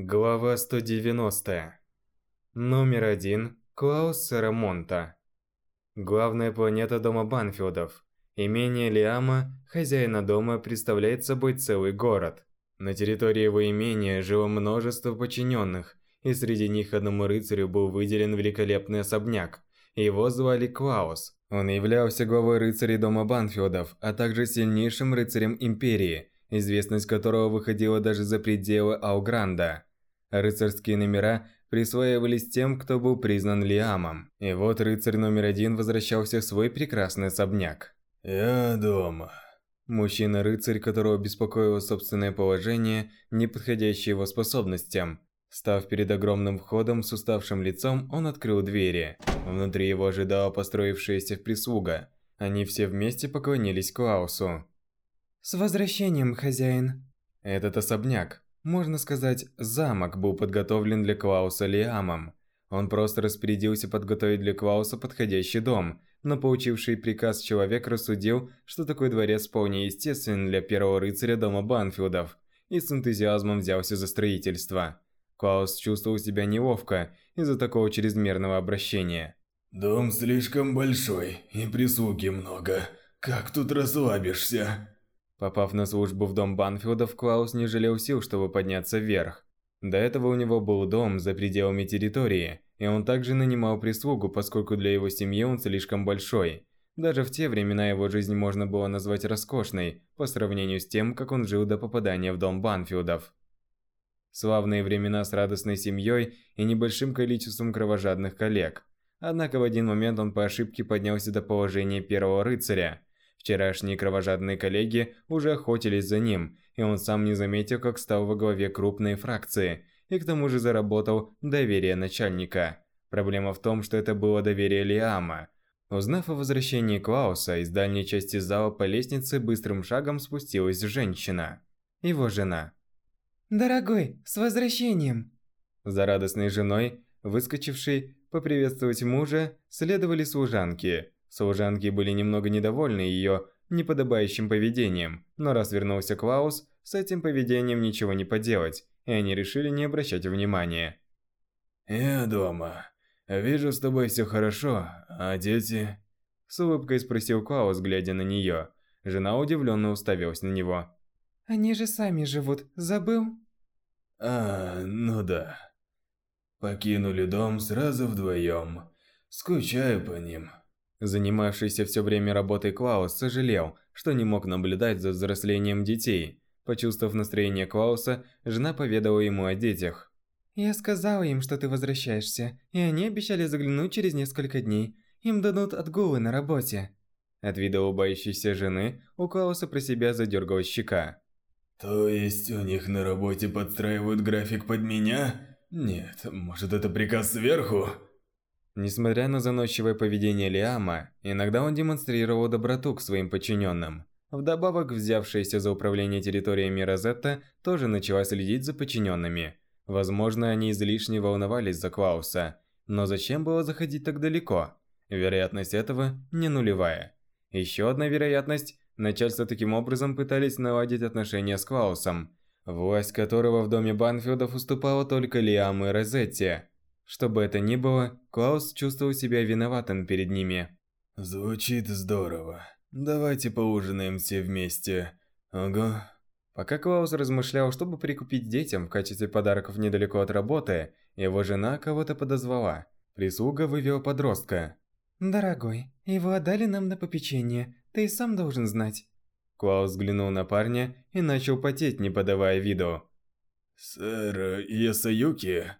Глава 190. Номер один. Клаус Сарамонта. Главная планета дома Банфилдов. Имение Лиама, хозяина дома, представляет собой целый город. На территории его имения жило множество подчиненных, и среди них одному рыцарю был выделен великолепный особняк. Его звали Клаус. Он являлся главой рыцарей дома Банфилдов, а также сильнейшим рыцарем Империи, известность которого выходила даже за пределы Аугранда. Рыцарские номера присваивались тем, кто был признан Лиамом. И вот рыцарь номер один возвращался в свой прекрасный особняк. «Я дома». Мужчина-рыцарь, которого беспокоило собственное положение, не подходящее его способностям. Став перед огромным входом с уставшим лицом, он открыл двери. Внутри его ожидала построившаяся прислуга. Они все вместе поклонились Клаусу. «С возвращением, хозяин!» Этот особняк, можно сказать, замок был подготовлен для Клауса Лиамом. Он просто распорядился подготовить для Клауса подходящий дом, но получивший приказ человек рассудил, что такой дворец вполне естествен для первого рыцаря дома Банфилдов, и с энтузиазмом взялся за строительство. Клаус чувствовал себя неловко из-за такого чрезмерного обращения. «Дом слишком большой, и прислуги много. Как тут расслабишься?» Попав на службу в дом Банфилдов, Клаус не жалел сил, чтобы подняться вверх. До этого у него был дом за пределами территории, и он также нанимал прислугу, поскольку для его семьи он слишком большой. Даже в те времена его жизнь можно было назвать роскошной, по сравнению с тем, как он жил до попадания в дом Банфилдов. Славные времена с радостной семьей и небольшим количеством кровожадных коллег. Однако в один момент он по ошибке поднялся до положения первого рыцаря. Вчерашние кровожадные коллеги уже охотились за ним, и он сам не заметил, как стал во главе крупной фракции, и к тому же заработал доверие начальника. Проблема в том, что это было доверие Лиама. Узнав о возвращении Клауса, из дальней части зала по лестнице быстрым шагом спустилась женщина. Его жена. «Дорогой, с возвращением!» За радостной женой, выскочившей поприветствовать мужа, следовали служанки. Служанки были немного недовольны ее неподобающим поведением, но раз вернулся Клаус, с этим поведением ничего не поделать, и они решили не обращать внимания. «Я дома. Вижу, с тобой все хорошо, а дети...» С улыбкой спросил Клаус, глядя на нее. Жена удивленно уставилась на него. Они же сами живут, забыл? А, ну да. Покинули дом сразу вдвоем. Скучаю по ним. Занимавшийся все время работой Клаус сожалел, что не мог наблюдать за взрослением детей. Почувствовав настроение Клауса, жена поведала ему о детях. «Я сказала им, что ты возвращаешься, и они обещали заглянуть через несколько дней. Им дадут отгулы на работе». От вида улыбающейся жены у Клауса про себя задергалась щека. То есть у них на работе подстраивают график под меня? Нет, может это приказ сверху? Несмотря на заносчивое поведение Лиама, иногда он демонстрировал доброту к своим подчиненным. Вдобавок, взявшаяся за управление территориями Розетта тоже начала следить за подчиненными. Возможно, они излишне волновались за Клауса. Но зачем было заходить так далеко? Вероятность этого не нулевая. Еще одна вероятность Начальство таким образом пытались наладить отношения с Клаусом, власть которого в доме Банфилдов уступала только Лиам и Розетти. Что бы это ни было, Клаус чувствовал себя виноватым перед ними. Звучит здорово. Давайте поужинаем все вместе. Ого. Пока Клаус размышлял, чтобы прикупить детям в качестве подарков недалеко от работы, его жена кого-то подозвала. Прислуга вывела подростка. «Дорогой, его отдали нам на попечение. Ты и сам должен знать. Клаус взглянул на парня и начал потеть, не подавая виду. «Сэр Ясаюки?»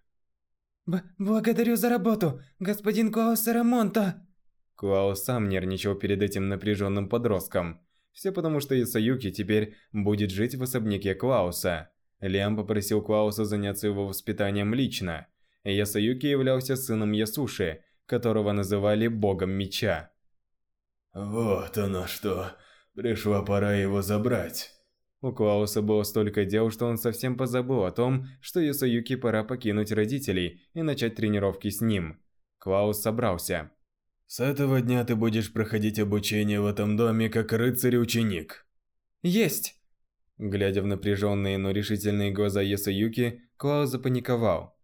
Б «Благодарю за работу, господин Клаус Рамонта!» Клаус сам нервничал перед этим напряженным подростком. Все потому, что Ясаюки теперь будет жить в особняке Клауса. Лиам попросил Клауса заняться его воспитанием лично. Ясаюки являлся сыном Ясуши, которого называли богом меча. Вот оно что. Пришла пора его забрать. У Клауса было столько дел, что он совсем позабыл о том, что Юсаюки пора покинуть родителей и начать тренировки с ним. Клаус собрался. «С этого дня ты будешь проходить обучение в этом доме как рыцарь-ученик». «Есть!» Глядя в напряженные, но решительные глаза Ясаюки, Клаус запаниковал.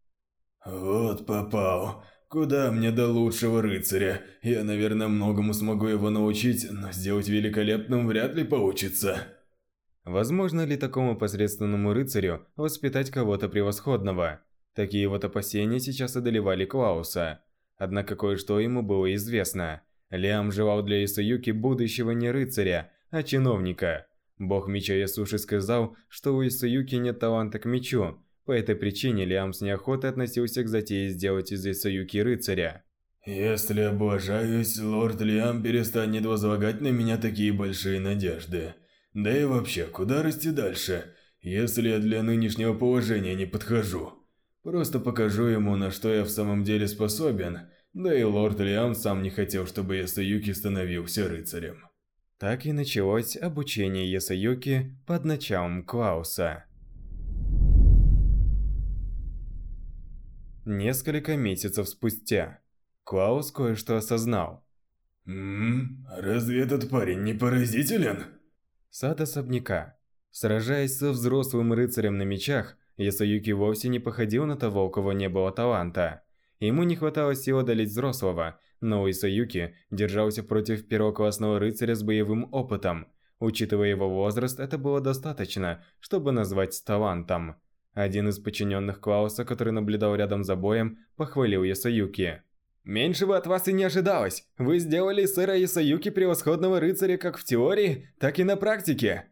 «Вот попал. Куда мне до лучшего рыцаря? Я, наверное, многому смогу его научить, но сделать великолепным вряд ли получится». Возможно ли такому посредственному рыцарю воспитать кого-то превосходного? Такие вот опасения сейчас одолевали Клауса. Однако кое-что ему было известно. Лиам желал для Исаюки будущего не рыцаря, а чиновника. Бог меча Ясуши сказал, что у Исаюки нет таланта к мечу, по этой причине Лиам с неохотой относился к затее сделать из Исаюки рыцаря. «Если облажаюсь, лорд Лиам перестанет возлагать на меня такие большие надежды. Да и вообще, куда расти дальше, если я для нынешнего положения не подхожу? Просто покажу ему, на что я в самом деле способен, да и лорд Лиам сам не хотел, чтобы Ясаюки становился рыцарем». Так и началось обучение Ясаюки под началом Клауса. Несколько месяцев спустя, Клаус кое-что осознал. «Ммм, разве этот парень не поразителен?» Сад особняка. Сражаясь со взрослым рыцарем на мечах, Ясаюки вовсе не походил на того, у кого не было таланта. Ему не хватало сил одолеть взрослого, но Исаюки держался против первоклассного рыцаря с боевым опытом. Учитывая его возраст, это было достаточно, чтобы назвать талантом. Один из подчиненных Клауса, который наблюдал рядом за боем, похвалил Ясаюки. «Меньшего от вас и не ожидалось! Вы сделали из сэра Ясаюки превосходного рыцаря как в теории, так и на практике!»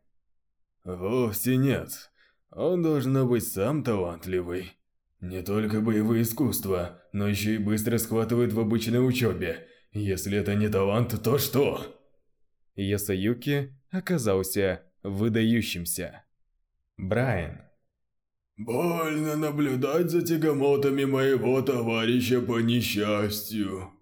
«Вовсе нет. Он должен быть сам талантливый. Не только боевые искусства, но еще и быстро схватывает в обычной учебе. Если это не талант, то что?» Ясаюки оказался выдающимся. Брайан «Больно наблюдать за тягомотами моего товарища по несчастью».